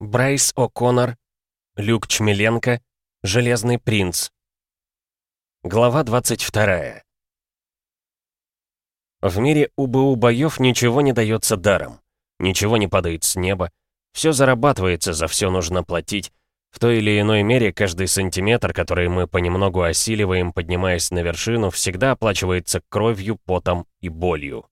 Брайс О'Коннор, Люк Чмеленко, Железный принц. Глава 22. В мире УБУ боев ничего не дается даром. Ничего не падает с неба. Все зарабатывается, за все нужно платить. В той или иной мере каждый сантиметр, который мы понемногу осиливаем, поднимаясь на вершину, всегда оплачивается кровью, потом и болью.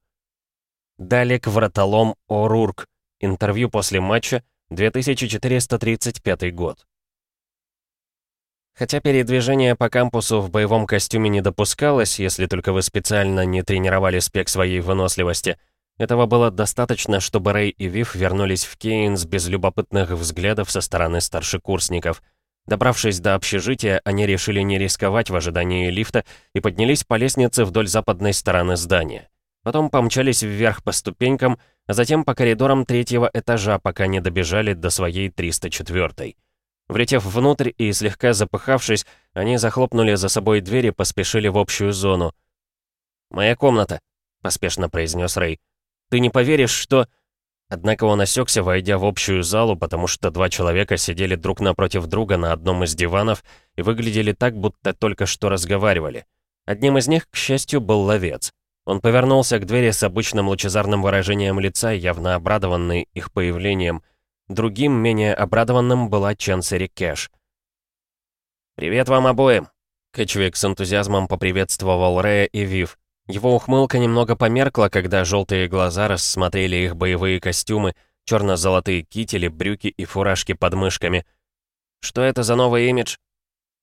Далек Вратолом О'Рурк. Интервью после матча 2435 год. Хотя передвижение по кампусу в боевом костюме не допускалось, если только вы специально не тренировали спек своей выносливости, этого было достаточно, чтобы Рэй и Вив вернулись в Кейнс без любопытных взглядов со стороны старшекурсников. Добравшись до общежития, они решили не рисковать в ожидании лифта и поднялись по лестнице вдоль западной стороны здания. Потом помчались вверх по ступенькам, а затем по коридорам третьего этажа, пока не добежали до своей 304-й. Влетев внутрь и слегка запыхавшись, они захлопнули за собой дверь и поспешили в общую зону. «Моя комната», — поспешно произнес Рэй. «Ты не поверишь, что...» Однако он осекся, войдя в общую залу, потому что два человека сидели друг напротив друга на одном из диванов и выглядели так, будто только что разговаривали. Одним из них, к счастью, был ловец. Он повернулся к двери с обычным лучезарным выражением лица, явно обрадованный их появлением. Другим, менее обрадованным, была Ченсери Кэш. «Привет вам обоим!» Кэтчвик с энтузиазмом поприветствовал Рэя и Вив. Его ухмылка немного померкла, когда желтые глаза рассмотрели их боевые костюмы, черно-золотые кители, брюки и фуражки под мышками. «Что это за новый имидж?»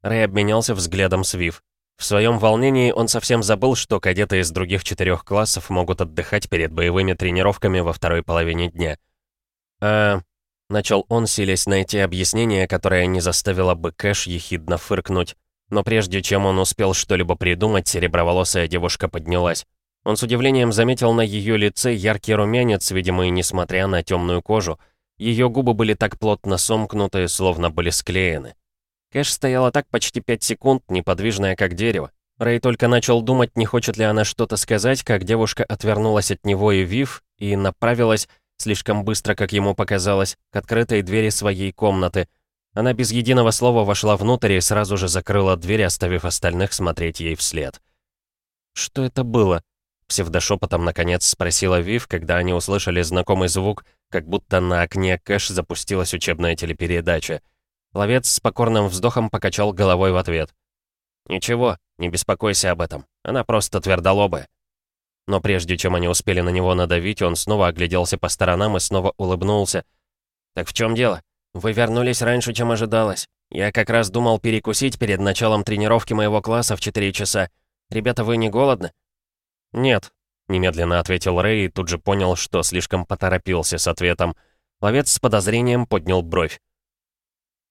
Рэй обменялся взглядом с Вив. В своем волнении он совсем забыл, что кадеты из других четырех классов могут отдыхать перед боевыми тренировками во второй половине дня. «А...» — начал он, силясь найти объяснение, которое не заставило бы Кэш ехидно фыркнуть. Но прежде чем он успел что-либо придумать, сереброволосая девушка поднялась. Он с удивлением заметил на ее лице яркий румянец, видимо, и несмотря на темную кожу. Ее губы были так плотно сомкнуты, словно были склеены. Кэш стояла так почти пять секунд, неподвижная как дерево. Рэй только начал думать, не хочет ли она что-то сказать, как девушка отвернулась от него и Вив, и направилась, слишком быстро, как ему показалось, к открытой двери своей комнаты. Она без единого слова вошла внутрь и сразу же закрыла дверь, оставив остальных смотреть ей вслед. «Что это было?» — псевдошепотом наконец спросила Вив, когда они услышали знакомый звук, как будто на окне Кэш запустилась учебная телепередача — Ловец с покорным вздохом покачал головой в ответ. «Ничего, не беспокойся об этом. Она просто твердолобая». Но прежде чем они успели на него надавить, он снова огляделся по сторонам и снова улыбнулся. «Так в чем дело? Вы вернулись раньше, чем ожидалось. Я как раз думал перекусить перед началом тренировки моего класса в 4 часа. Ребята, вы не голодны?» «Нет», — немедленно ответил Рэй и тут же понял, что слишком поторопился с ответом. Ловец с подозрением поднял бровь.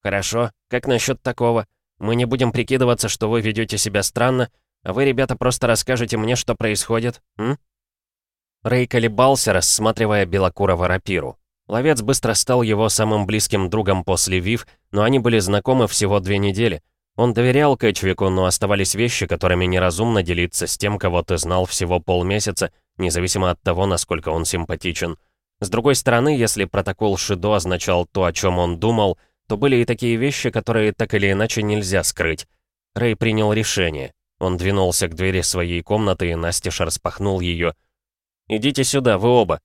«Хорошо. Как насчет такого? Мы не будем прикидываться, что вы ведете себя странно, а вы, ребята, просто расскажете мне, что происходит, м?» Рэй колебался, рассматривая белокурого рапиру. Ловец быстро стал его самым близким другом после Вив, но они были знакомы всего две недели. Он доверял Кэтчвику, но оставались вещи, которыми неразумно делиться с тем, кого ты знал всего полмесяца, независимо от того, насколько он симпатичен. С другой стороны, если протокол Шидо означал то, о чем он думал — то были и такие вещи, которые так или иначе нельзя скрыть. Рэй принял решение. Он двинулся к двери своей комнаты и настежь распахнул ее. «Идите сюда, вы оба!»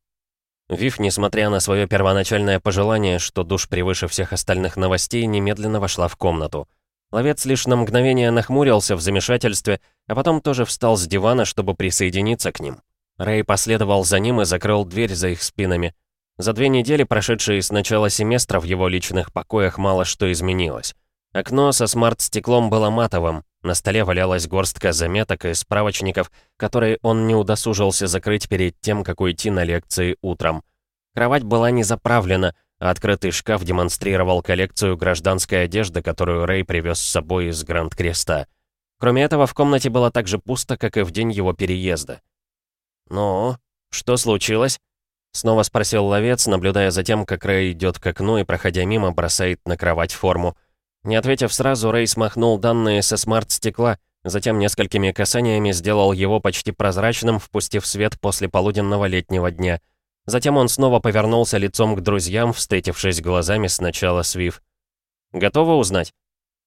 Вив, несмотря на свое первоначальное пожелание, что душ превыше всех остальных новостей, немедленно вошла в комнату. Ловец лишь на мгновение нахмурился в замешательстве, а потом тоже встал с дивана, чтобы присоединиться к ним. Рэй последовал за ним и закрыл дверь за их спинами. За две недели, прошедшие с начала семестра, в его личных покоях мало что изменилось. Окно со смарт-стеклом было матовым, на столе валялась горстка заметок и справочников, которые он не удосужился закрыть перед тем, как уйти на лекции утром. Кровать была не заправлена, а открытый шкаф демонстрировал коллекцию гражданской одежды, которую Рэй привез с собой из Гранд-Креста. Кроме этого, в комнате было так же пусто, как и в день его переезда. «Ну, что случилось?» Снова спросил ловец, наблюдая за тем, как Рэй идет к окну и, проходя мимо, бросает на кровать форму. Не ответив сразу, Рэй смахнул данные со смарт-стекла, затем несколькими касаниями сделал его почти прозрачным, впустив свет после полуденного летнего дня. Затем он снова повернулся лицом к друзьям, встретившись глазами сначала с Вив. «Готова узнать?»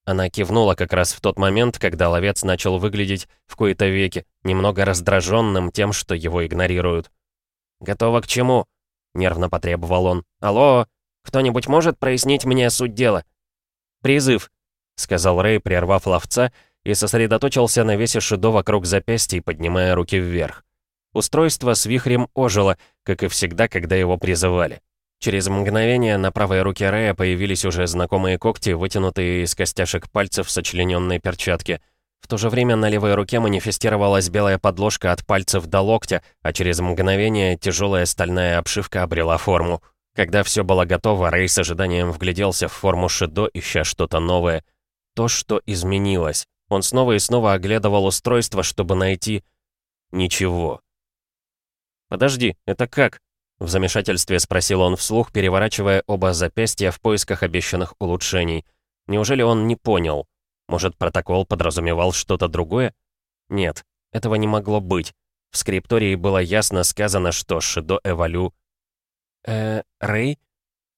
Она кивнула как раз в тот момент, когда ловец начал выглядеть в кои-то веки, немного раздраженным тем, что его игнорируют. «Готова к чему?» — нервно потребовал он. «Алло, кто-нибудь может прояснить мне суть дела?» «Призыв», — сказал Рэй, прервав ловца, и сосредоточился на весе Шидо вокруг запястья, поднимая руки вверх. Устройство с вихрем ожило, как и всегда, когда его призывали. Через мгновение на правой руке Рэя появились уже знакомые когти, вытянутые из костяшек пальцев сочлененной перчатке. В то же время на левой руке манифестировалась белая подложка от пальцев до локтя, а через мгновение тяжелая стальная обшивка обрела форму. Когда все было готово, Рэй с ожиданием вгляделся в форму Шидо, ища что-то новое. То, что изменилось. Он снова и снова оглядывал устройство, чтобы найти... Ничего. «Подожди, это как?» В замешательстве спросил он вслух, переворачивая оба запястья в поисках обещанных улучшений. Неужели он не понял? Может, протокол подразумевал что-то другое? Нет, этого не могло быть. В скриптории было ясно сказано, что Шидо Эвалю... «Э, Рэй?»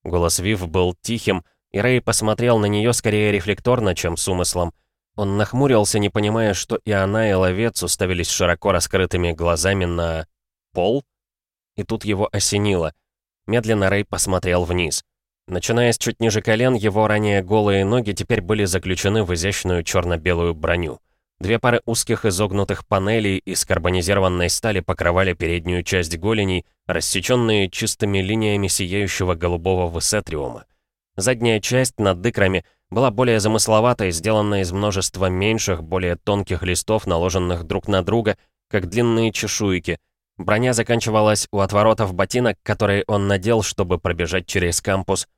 Голос Вив был тихим, и Рэй посмотрел на нее скорее рефлекторно, чем с умыслом. Он нахмурился, не понимая, что и она, и ловец уставились широко раскрытыми глазами на... пол? И тут его осенило. Медленно Рэй посмотрел вниз. Начиная с чуть ниже колен, его ранее голые ноги теперь были заключены в изящную черно-белую броню. Две пары узких изогнутых панелей из карбонизированной стали покрывали переднюю часть голеней, рассеченные чистыми линиями сияющего голубого высетриума. Задняя часть над икрами была более замысловатой, сделанная из множества меньших, более тонких листов, наложенных друг на друга, как длинные чешуйки. Броня заканчивалась у отворотов ботинок, которые он надел, чтобы пробежать через кампус.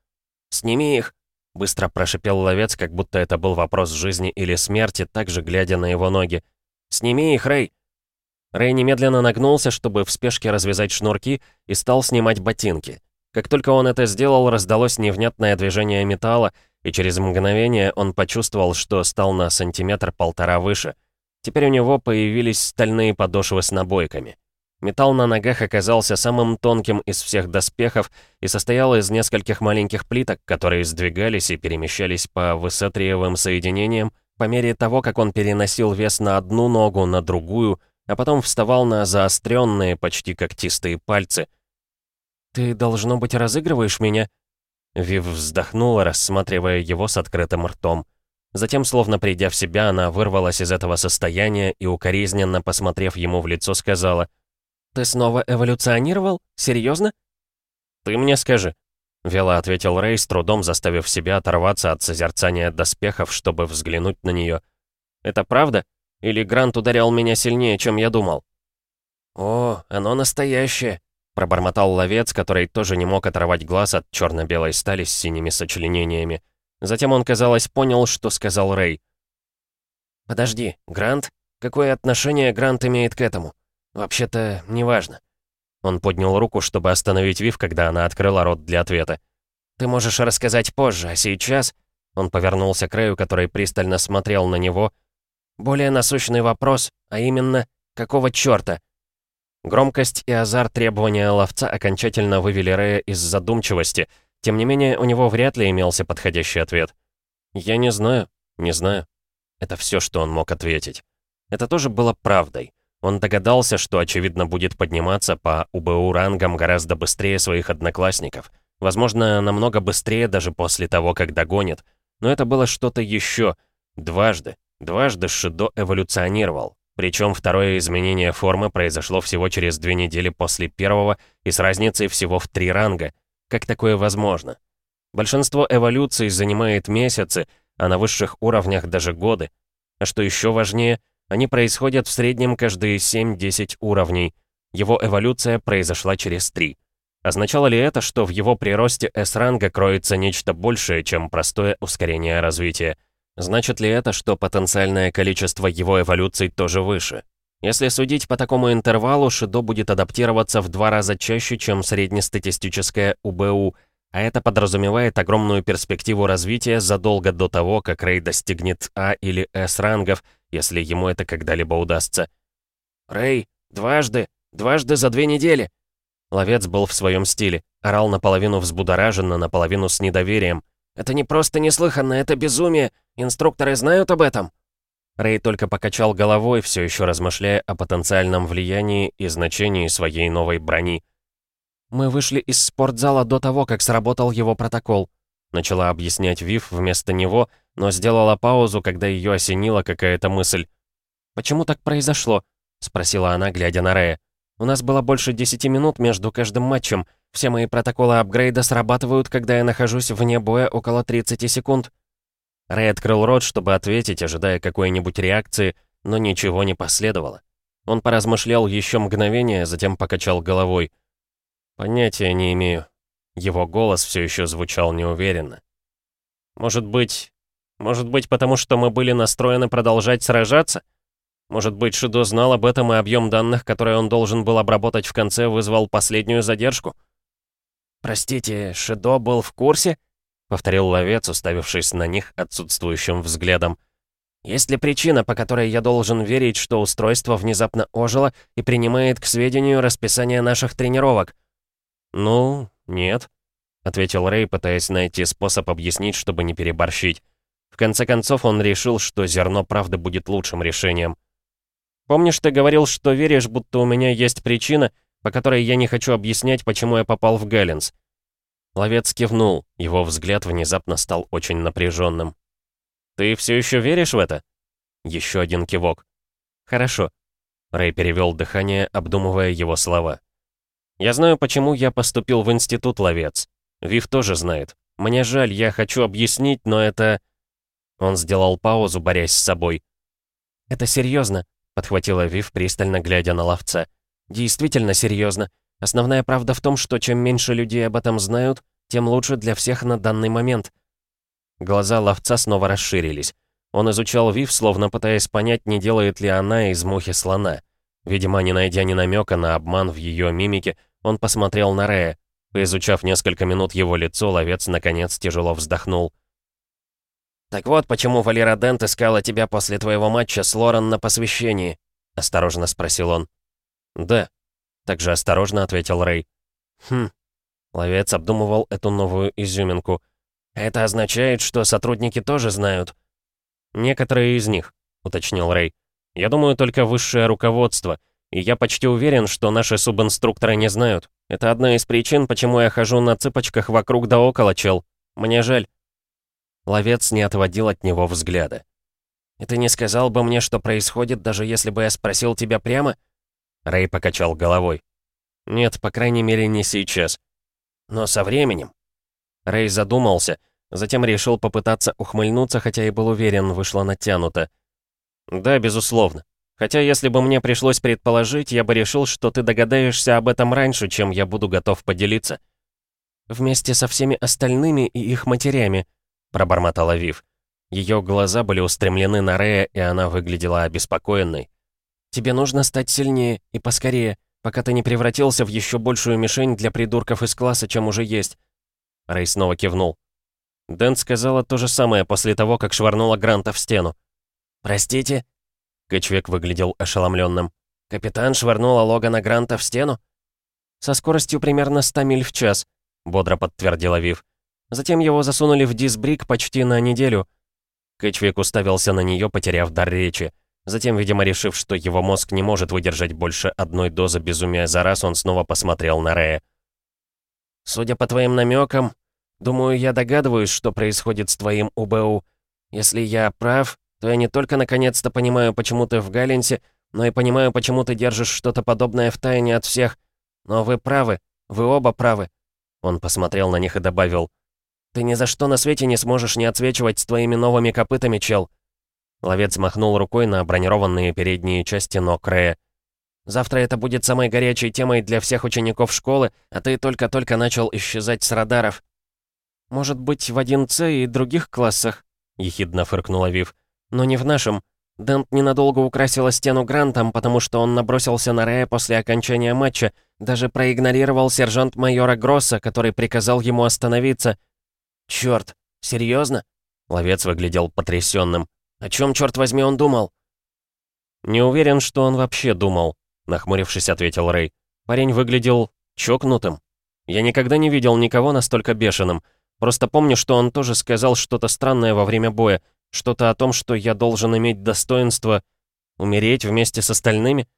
«Сними их!» — быстро прошипел ловец, как будто это был вопрос жизни или смерти, также глядя на его ноги. «Сними их, Рэй!» Рэй немедленно нагнулся, чтобы в спешке развязать шнурки, и стал снимать ботинки. Как только он это сделал, раздалось невнятное движение металла, и через мгновение он почувствовал, что стал на сантиметр-полтора выше. Теперь у него появились стальные подошвы с набойками. Металл на ногах оказался самым тонким из всех доспехов и состоял из нескольких маленьких плиток, которые сдвигались и перемещались по высотриевым соединениям по мере того, как он переносил вес на одну ногу, на другую, а потом вставал на заостренные, почти когтистые пальцы. «Ты, должно быть, разыгрываешь меня?» Вив вздохнула, рассматривая его с открытым ртом. Затем, словно придя в себя, она вырвалась из этого состояния и, укоризненно посмотрев ему в лицо, сказала, «Ты снова эволюционировал? Серьезно?» «Ты мне скажи», — вело ответил Рэй, с трудом заставив себя оторваться от созерцания доспехов, чтобы взглянуть на нее. «Это правда? Или Грант ударял меня сильнее, чем я думал?» «О, оно настоящее», Пробормотал ловец, который тоже не мог оторвать глаз от черно-белой стали с синими сочленениями. Затем он, казалось, понял, что сказал Рэй. «Подожди, Грант? Какое отношение Грант имеет к этому? Вообще-то, неважно». Он поднял руку, чтобы остановить Вив, когда она открыла рот для ответа. «Ты можешь рассказать позже, а сейчас...» Он повернулся к Рэю, который пристально смотрел на него. «Более насущный вопрос, а именно, какого чёрта?» Громкость и азарт требования ловца окончательно вывели Рэя из задумчивости. Тем не менее, у него вряд ли имелся подходящий ответ. «Я не знаю, не знаю». Это все, что он мог ответить. Это тоже было правдой. Он догадался, что, очевидно, будет подниматься по УБУ рангам гораздо быстрее своих одноклассников. Возможно, намного быстрее даже после того, как догонит. Но это было что-то еще. Дважды. Дважды Шидо эволюционировал. Причем второе изменение формы произошло всего через две недели после первого и с разницей всего в три ранга. Как такое возможно? Большинство эволюций занимает месяцы, а на высших уровнях даже годы. А что еще важнее, они происходят в среднем каждые 7-10 уровней. Его эволюция произошла через три. Означало ли это, что в его приросте S-ранга кроется нечто большее, чем простое ускорение развития? Значит ли это, что потенциальное количество его эволюций тоже выше? Если судить по такому интервалу, Шидо будет адаптироваться в два раза чаще, чем среднестатистическая УБУ, а это подразумевает огромную перспективу развития задолго до того, как Рэй достигнет А или С рангов, если ему это когда-либо удастся. «Рэй, дважды, дважды за две недели!» Ловец был в своем стиле, орал наполовину взбудораженно, наполовину с недоверием. «Это не просто неслыханно, это безумие! Инструкторы знают об этом!» Рэй только покачал головой, все еще размышляя о потенциальном влиянии и значении своей новой брони. «Мы вышли из спортзала до того, как сработал его протокол», начала объяснять Вив вместо него, но сделала паузу, когда ее осенила какая-то мысль. «Почему так произошло?» — спросила она, глядя на Рэя. «У нас было больше десяти минут между каждым матчем. Все мои протоколы апгрейда срабатывают, когда я нахожусь вне боя около 30 секунд». Рэй открыл рот, чтобы ответить, ожидая какой-нибудь реакции, но ничего не последовало. Он поразмышлял еще мгновение, затем покачал головой. «Понятия не имею». Его голос все еще звучал неуверенно. «Может быть... Может быть, потому что мы были настроены продолжать сражаться?» Может быть, Шидо знал об этом, и объем данных, которые он должен был обработать в конце, вызвал последнюю задержку? «Простите, Шидо был в курсе?» — повторил ловец, уставившись на них отсутствующим взглядом. «Есть ли причина, по которой я должен верить, что устройство внезапно ожило и принимает к сведению расписание наших тренировок?» «Ну, нет», — ответил Рэй, пытаясь найти способ объяснить, чтобы не переборщить. В конце концов, он решил, что зерно правды будет лучшим решением. Помнишь, ты говорил, что веришь, будто у меня есть причина, по которой я не хочу объяснять, почему я попал в Галлинс?» Ловец кивнул, его взгляд внезапно стал очень напряженным. «Ты все еще веришь в это?» Еще один кивок. «Хорошо». Рэй перевел дыхание, обдумывая его слова. «Я знаю, почему я поступил в институт ловец. Вив тоже знает. Мне жаль, я хочу объяснить, но это...» Он сделал паузу, борясь с собой. «Это серьезно. — подхватила Вив, пристально глядя на ловца. «Действительно серьезно. Основная правда в том, что чем меньше людей об этом знают, тем лучше для всех на данный момент». Глаза ловца снова расширились. Он изучал Вив, словно пытаясь понять, не делает ли она из мухи слона. Видимо, не найдя ни намека на обман в ее мимике, он посмотрел на Рея. Поизучав несколько минут его лицо, ловец, наконец, тяжело вздохнул. «Так вот, почему Валера Дент искала тебя после твоего матча с Лорен на посвящении?» — осторожно спросил он. «Да», — также осторожно ответил Рэй. «Хм». Ловец обдумывал эту новую изюминку. «Это означает, что сотрудники тоже знают?» «Некоторые из них», — уточнил Рэй. «Я думаю, только высшее руководство, и я почти уверен, что наши субинструкторы не знают. Это одна из причин, почему я хожу на цыпочках вокруг да около, чел. Мне жаль». Ловец не отводил от него взгляда. «И ты не сказал бы мне, что происходит, даже если бы я спросил тебя прямо?» Рэй покачал головой. «Нет, по крайней мере, не сейчас. Но со временем». Рэй задумался, затем решил попытаться ухмыльнуться, хотя и был уверен, вышло натянуто. «Да, безусловно. Хотя, если бы мне пришлось предположить, я бы решил, что ты догадаешься об этом раньше, чем я буду готов поделиться». «Вместе со всеми остальными и их матерями», пробормотала Вив. Ее глаза были устремлены на Рея, и она выглядела обеспокоенной. «Тебе нужно стать сильнее и поскорее, пока ты не превратился в еще большую мишень для придурков из класса, чем уже есть». Рэй снова кивнул. Дэн сказала то же самое после того, как швырнула Гранта в стену. «Простите?» Кэтчвек выглядел ошеломленным. «Капитан швырнула Логана Гранта в стену?» «Со скоростью примерно 100 миль в час», — бодро подтвердила Вив. Затем его засунули в дисбрик почти на неделю. Кэтчвик уставился на нее, потеряв дар речи. Затем, видимо, решив, что его мозг не может выдержать больше одной дозы безумия за раз, он снова посмотрел на Рея. «Судя по твоим намекам, думаю, я догадываюсь, что происходит с твоим УБУ. Если я прав, то я не только наконец-то понимаю, почему ты в Галленсе, но и понимаю, почему ты держишь что-то подобное в тайне от всех. Но вы правы, вы оба правы». Он посмотрел на них и добавил, «Ты ни за что на свете не сможешь не отсвечивать с твоими новыми копытами, чел!» Ловец махнул рукой на бронированные передние части ног Рея. «Завтра это будет самой горячей темой для всех учеников школы, а ты только-только начал исчезать с радаров». «Может быть, в 1С и других классах?» — ехидно фыркнула Вив. «Но не в нашем. Дент ненадолго украсила стену Грантом, потому что он набросился на Рея после окончания матча, даже проигнорировал сержант-майора Гросса, который приказал ему остановиться, «Чёрт, серьезно?» Ловец выглядел потрясенным. «О чем, черт возьми, он думал?» «Не уверен, что он вообще думал», — нахмурившись, ответил Рэй. Парень выглядел Чокнутым? Я никогда не видел никого настолько бешеным. Просто помню, что он тоже сказал что-то странное во время боя, что-то о том, что я должен иметь достоинство умереть вместе с остальными.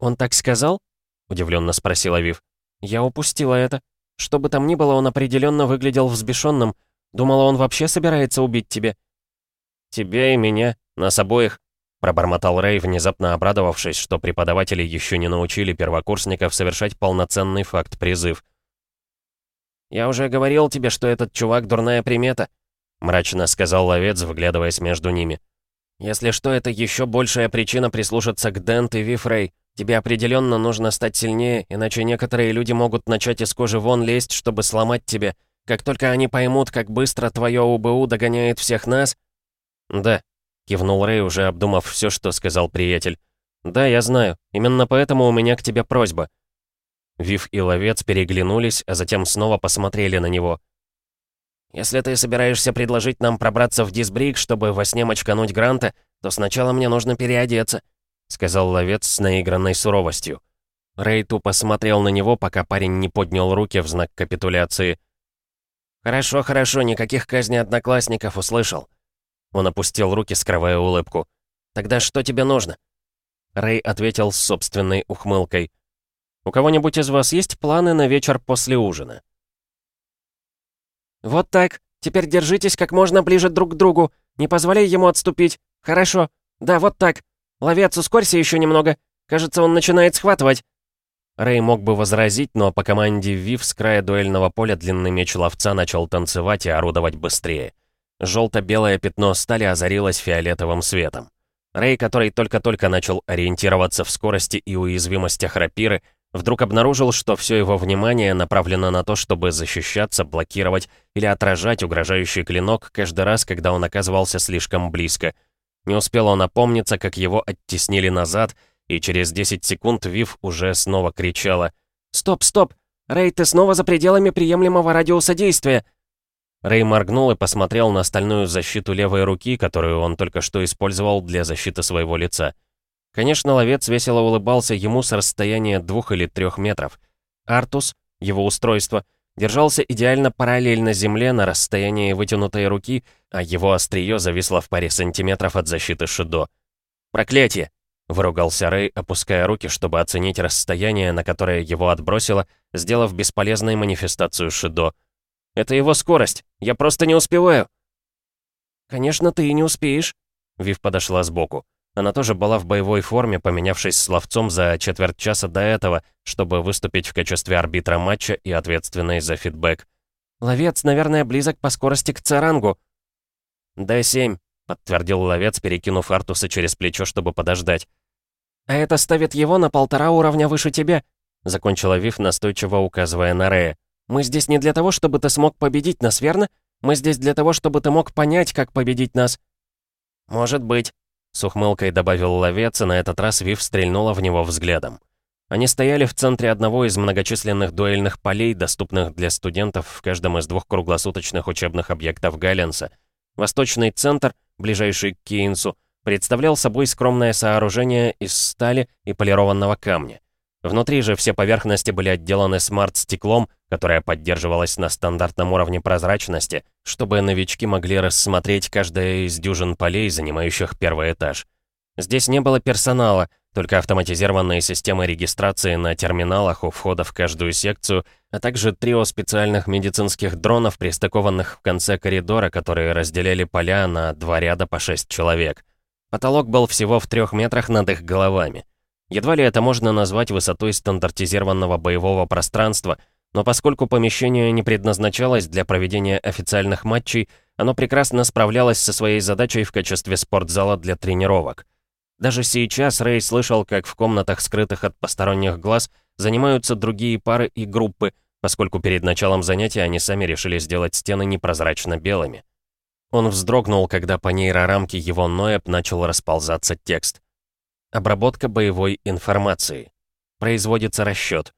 «Он так сказал?» — удивленно спросила Вив. «Я упустила это. Что бы там ни было, он определенно выглядел взбешенным. Думала, он вообще собирается убить тебя». «Тебя и меня, нас обоих», — пробормотал Рэй, внезапно обрадовавшись, что преподаватели еще не научили первокурсников совершать полноценный факт-призыв. «Я уже говорил тебе, что этот чувак дурная примета», — мрачно сказал ловец, вглядываясь между ними. «Если что, это еще большая причина прислушаться к Дент и Вифрей. Тебе определенно нужно стать сильнее, иначе некоторые люди могут начать из кожи вон лезть, чтобы сломать тебя. Как только они поймут, как быстро твое УБУ догоняет всех нас...» «Да», — кивнул Рэй, уже обдумав все, что сказал приятель. «Да, я знаю. Именно поэтому у меня к тебе просьба. Вив и Ловец переглянулись, а затем снова посмотрели на него. «Если ты собираешься предложить нам пробраться в Дисбрик, чтобы во сне мочкануть Гранта, то сначала мне нужно переодеться», — сказал Ловец с наигранной суровостью. Рэй тупо смотрел на него, пока парень не поднял руки в знак капитуляции. «Хорошо, хорошо, никаких казней одноклассников услышал». Он опустил руки, скрывая улыбку. «Тогда что тебе нужно?» Рэй ответил с собственной ухмылкой. У кого-нибудь из вас есть планы на вечер после ужина?» «Вот так. Теперь держитесь как можно ближе друг к другу. Не позволяй ему отступить. Хорошо. Да, вот так. Ловец, ускорься еще немного. Кажется, он начинает схватывать». Рэй мог бы возразить, но по команде Вив с края дуэльного поля длинный меч ловца начал танцевать и орудовать быстрее. Желто-белое пятно стали озарилось фиолетовым светом. Рэй, который только-только начал ориентироваться в скорости и уязвимостях рапиры, Вдруг обнаружил, что все его внимание направлено на то, чтобы защищаться, блокировать или отражать угрожающий клинок каждый раз, когда он оказывался слишком близко. Не успел он опомниться, как его оттеснили назад, и через 10 секунд Вив уже снова кричала «Стоп, стоп! Рэй, ты снова за пределами приемлемого радиуса действия!» Рэй моргнул и посмотрел на остальную защиту левой руки, которую он только что использовал для защиты своего лица. Конечно, ловец весело улыбался ему с расстояния двух или трех метров. Артус, его устройство, держался идеально параллельно земле на расстоянии вытянутой руки, а его острие зависло в паре сантиметров от защиты Шидо. «Проклятие!» — выругался Рэй, опуская руки, чтобы оценить расстояние, на которое его отбросило, сделав бесполезной манифестацию Шидо. «Это его скорость! Я просто не успеваю!» «Конечно, ты и не успеешь!» Вив подошла сбоку. Она тоже была в боевой форме, поменявшись с ловцом за четверть часа до этого, чтобы выступить в качестве арбитра матча и ответственной за фидбэк. «Ловец, наверное, близок по скорости к Царангу». «Д-7», — подтвердил ловец, перекинув Артуса через плечо, чтобы подождать. «А это ставит его на полтора уровня выше тебя», — закончила Вив, настойчиво указывая на Рея. «Мы здесь не для того, чтобы ты смог победить нас, верно? Мы здесь для того, чтобы ты мог понять, как победить нас». «Может быть», с ухмылкой добавил ловец, и на этот раз Вив стрельнула в него взглядом. Они стояли в центре одного из многочисленных дуэльных полей, доступных для студентов в каждом из двух круглосуточных учебных объектов Галленса. Восточный центр, ближайший к Кейнсу, представлял собой скромное сооружение из стали и полированного камня. Внутри же все поверхности были отделаны смарт-стеклом, которое поддерживалось на стандартном уровне прозрачности, чтобы новички могли рассмотреть каждое из дюжин полей, занимающих первый этаж. Здесь не было персонала, только автоматизированные системы регистрации на терминалах у входа в каждую секцию, а также трио специальных медицинских дронов, пристыкованных в конце коридора, которые разделяли поля на два ряда по шесть человек. Потолок был всего в трех метрах над их головами. Едва ли это можно назвать высотой стандартизированного боевого пространства, но поскольку помещение не предназначалось для проведения официальных матчей, оно прекрасно справлялось со своей задачей в качестве спортзала для тренировок. Даже сейчас Рэй слышал, как в комнатах, скрытых от посторонних глаз, занимаются другие пары и группы, поскольку перед началом занятия они сами решили сделать стены непрозрачно белыми. Он вздрогнул, когда по нейрорамке его ноэб начал расползаться текст. Обработка боевой информации. Производится расчет.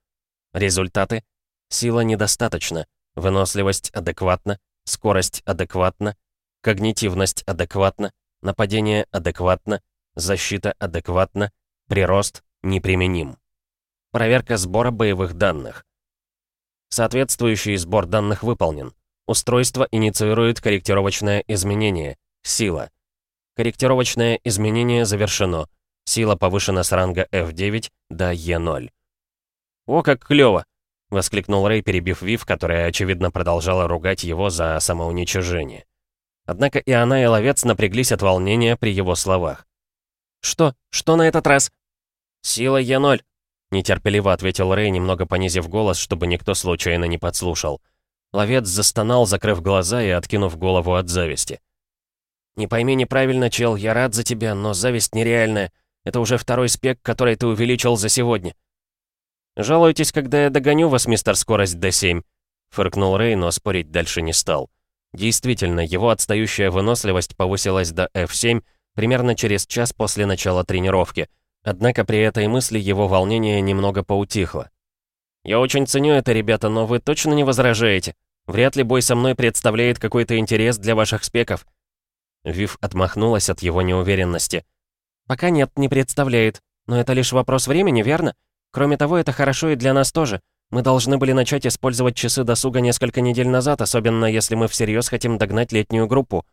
Результаты. Сила недостаточно. Выносливость адекватна. Скорость адекватна. Когнитивность адекватна. Нападение адекватно. Защита адекватна. Прирост неприменим. Проверка сбора боевых данных. Соответствующий сбор данных выполнен. Устройство инициирует корректировочное изменение. Сила. Корректировочное изменение завершено. Сила повышена с ранга F9 до E0. «О, как клёво!» — воскликнул Рэй, перебив Вив, которая, очевидно, продолжала ругать его за самоуничижение. Однако и она, и ловец напряглись от волнения при его словах. «Что? Что на этот раз?» «Сила Е0», — нетерпеливо ответил Рэй, немного понизив голос, чтобы никто случайно не подслушал. Ловец застонал, закрыв глаза и откинув голову от зависти. «Не пойми неправильно, чел, я рад за тебя, но зависть нереальная. Это уже второй спек, который ты увеличил за сегодня». «Жалуйтесь, когда я догоню вас, мистер Скорость D7», — фыркнул Рэй, но спорить дальше не стал. Действительно, его отстающая выносливость повысилась до F7 примерно через час после начала тренировки. Однако при этой мысли его волнение немного поутихло. «Я очень ценю это, ребята, но вы точно не возражаете? Вряд ли бой со мной представляет какой-то интерес для ваших спеков». Вив отмахнулась от его неуверенности. «Пока нет, не представляет. Но это лишь вопрос времени, верно? Кроме того, это хорошо и для нас тоже. Мы должны были начать использовать часы досуга несколько недель назад, особенно если мы всерьез хотим догнать летнюю группу».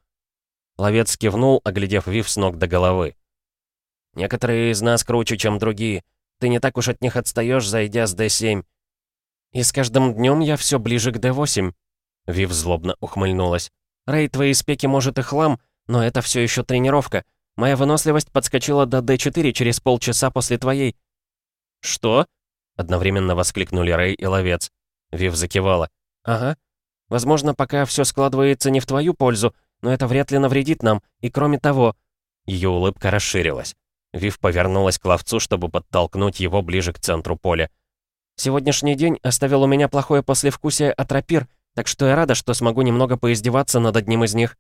Ловец кивнул, оглядев Вив с ног до головы. «Некоторые из нас круче, чем другие. Ты не так уж от них отстаешь, зайдя с D7. «И с каждым днем я все ближе к D8», — Вив злобно ухмыльнулась. «Рэй, твои спеки, может, и хлам, но это все еще тренировка. Моя выносливость подскочила до D4 через полчаса после твоей». «Что?» — одновременно воскликнули Рэй и Ловец. Вив закивала. «Ага. Возможно, пока все складывается не в твою пользу, но это вряд ли навредит нам, и кроме того...» Ее улыбка расширилась. Вив повернулась к ловцу, чтобы подтолкнуть его ближе к центру поля. Сегодняшний день оставил у меня плохое послевкусие от рапир, так что я рада, что смогу немного поиздеваться над одним из них».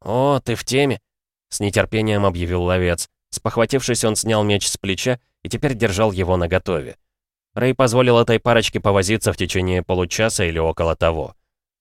«О, ты в теме!» — с нетерпением объявил ловец. Спохватившись, он снял меч с плеча и теперь держал его наготове. Рэй позволил этой парочке повозиться в течение получаса или около того.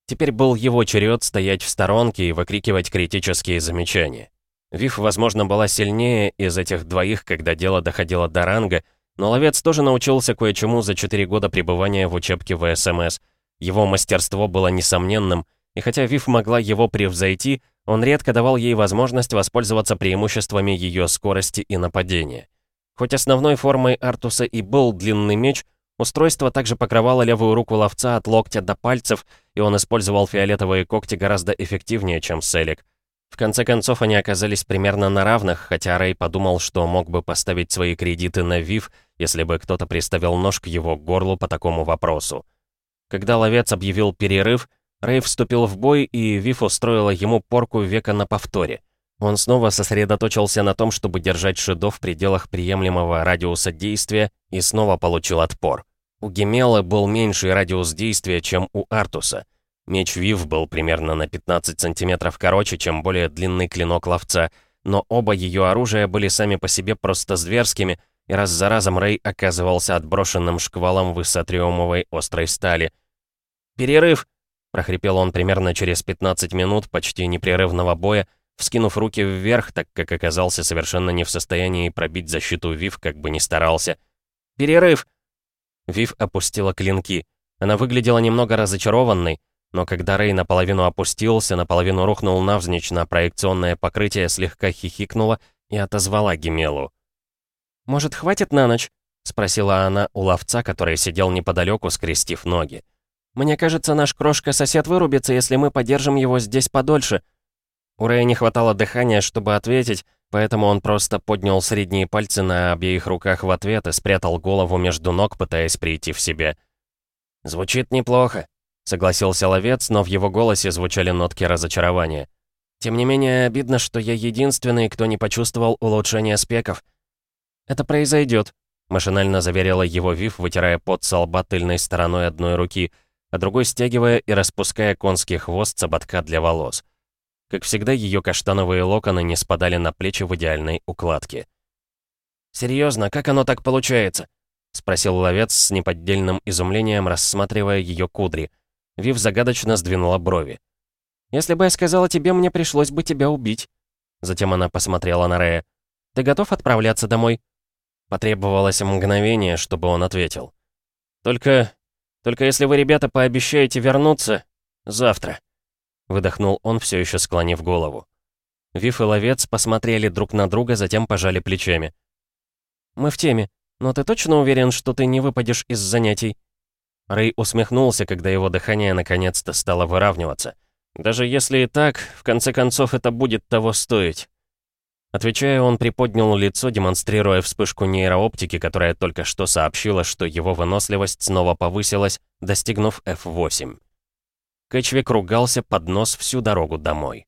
Теперь был его черед стоять в сторонке и выкрикивать критические замечания. Вив, возможно, была сильнее из этих двоих, когда дело доходило до ранга, но ловец тоже научился кое-чему за 4 года пребывания в учебке ВСМС. Его мастерство было несомненным, и хотя Вив могла его превзойти, он редко давал ей возможность воспользоваться преимуществами ее скорости и нападения. Хоть основной формой Артуса и был длинный меч, устройство также покрывало левую руку ловца от локтя до пальцев, и он использовал фиолетовые когти гораздо эффективнее, чем Селик. В конце концов, они оказались примерно на равных, хотя Рэй подумал, что мог бы поставить свои кредиты на Вив, если бы кто-то приставил нож к его горлу по такому вопросу. Когда ловец объявил перерыв, Рэй вступил в бой, и Вив устроила ему порку века на повторе. Он снова сосредоточился на том, чтобы держать Шидо в пределах приемлемого радиуса действия, и снова получил отпор. У Гемела был меньший радиус действия, чем у Артуса — Меч Вив был примерно на 15 сантиметров короче, чем более длинный клинок ловца, но оба ее оружия были сами по себе просто зверскими, и раз за разом Рэй оказывался отброшенным шквалом высотриумовой острой стали. «Перерыв!» — прохрипел он примерно через 15 минут почти непрерывного боя, вскинув руки вверх, так как оказался совершенно не в состоянии пробить защиту Вив, как бы ни старался. «Перерыв!» Вив опустила клинки. Она выглядела немного разочарованной, но когда Рэй наполовину опустился, наполовину рухнул навзничь на проекционное покрытие, слегка хихикнула и отозвала Гемелу. «Может, хватит на ночь?» — спросила она у ловца, который сидел неподалеку, скрестив ноги. «Мне кажется, наш крошка-сосед вырубится, если мы подержим его здесь подольше». У Рэя не хватало дыхания, чтобы ответить, поэтому он просто поднял средние пальцы на обеих руках в ответ и спрятал голову между ног, пытаясь прийти в себя. «Звучит неплохо», Согласился ловец, но в его голосе звучали нотки разочарования. Тем не менее, обидно, что я единственный, кто не почувствовал улучшения спеков. Это произойдет, машинально заверила его Вив, вытирая пот со лба тыльной стороной одной руки, а другой стягивая и распуская конский хвост с ободка для волос. Как всегда, ее каштановые локоны не спадали на плечи в идеальной укладке. «Серьезно, как оно так получается?» — спросил ловец с неподдельным изумлением, рассматривая ее кудри — Вив загадочно сдвинула брови. «Если бы я сказала тебе, мне пришлось бы тебя убить». Затем она посмотрела на Рея. «Ты готов отправляться домой?» Потребовалось мгновение, чтобы он ответил. «Только... Только если вы, ребята, пообещаете вернуться... Завтра». Выдохнул он, все еще склонив голову. Вив и Ловец посмотрели друг на друга, затем пожали плечами. «Мы в теме. Но ты точно уверен, что ты не выпадешь из занятий?» Рэй усмехнулся, когда его дыхание наконец-то стало выравниваться. «Даже если и так, в конце концов это будет того стоить». Отвечая, он приподнял лицо, демонстрируя вспышку нейрооптики, которая только что сообщила, что его выносливость снова повысилась, достигнув F8. Кэтчвик ругался под нос всю дорогу домой.